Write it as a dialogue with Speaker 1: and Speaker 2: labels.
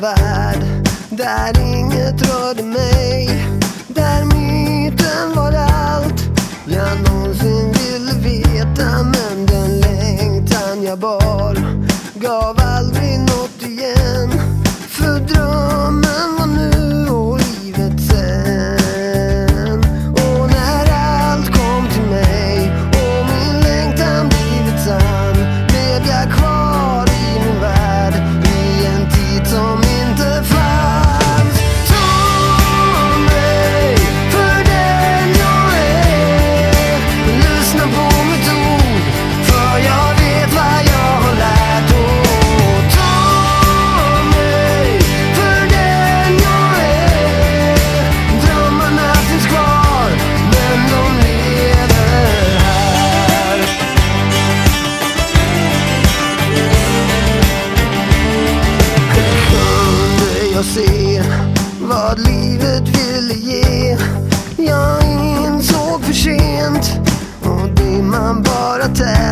Speaker 1: värld där inget rörde mig. Där vad livet ville ge. Jag insåg för sent och det man bara tär.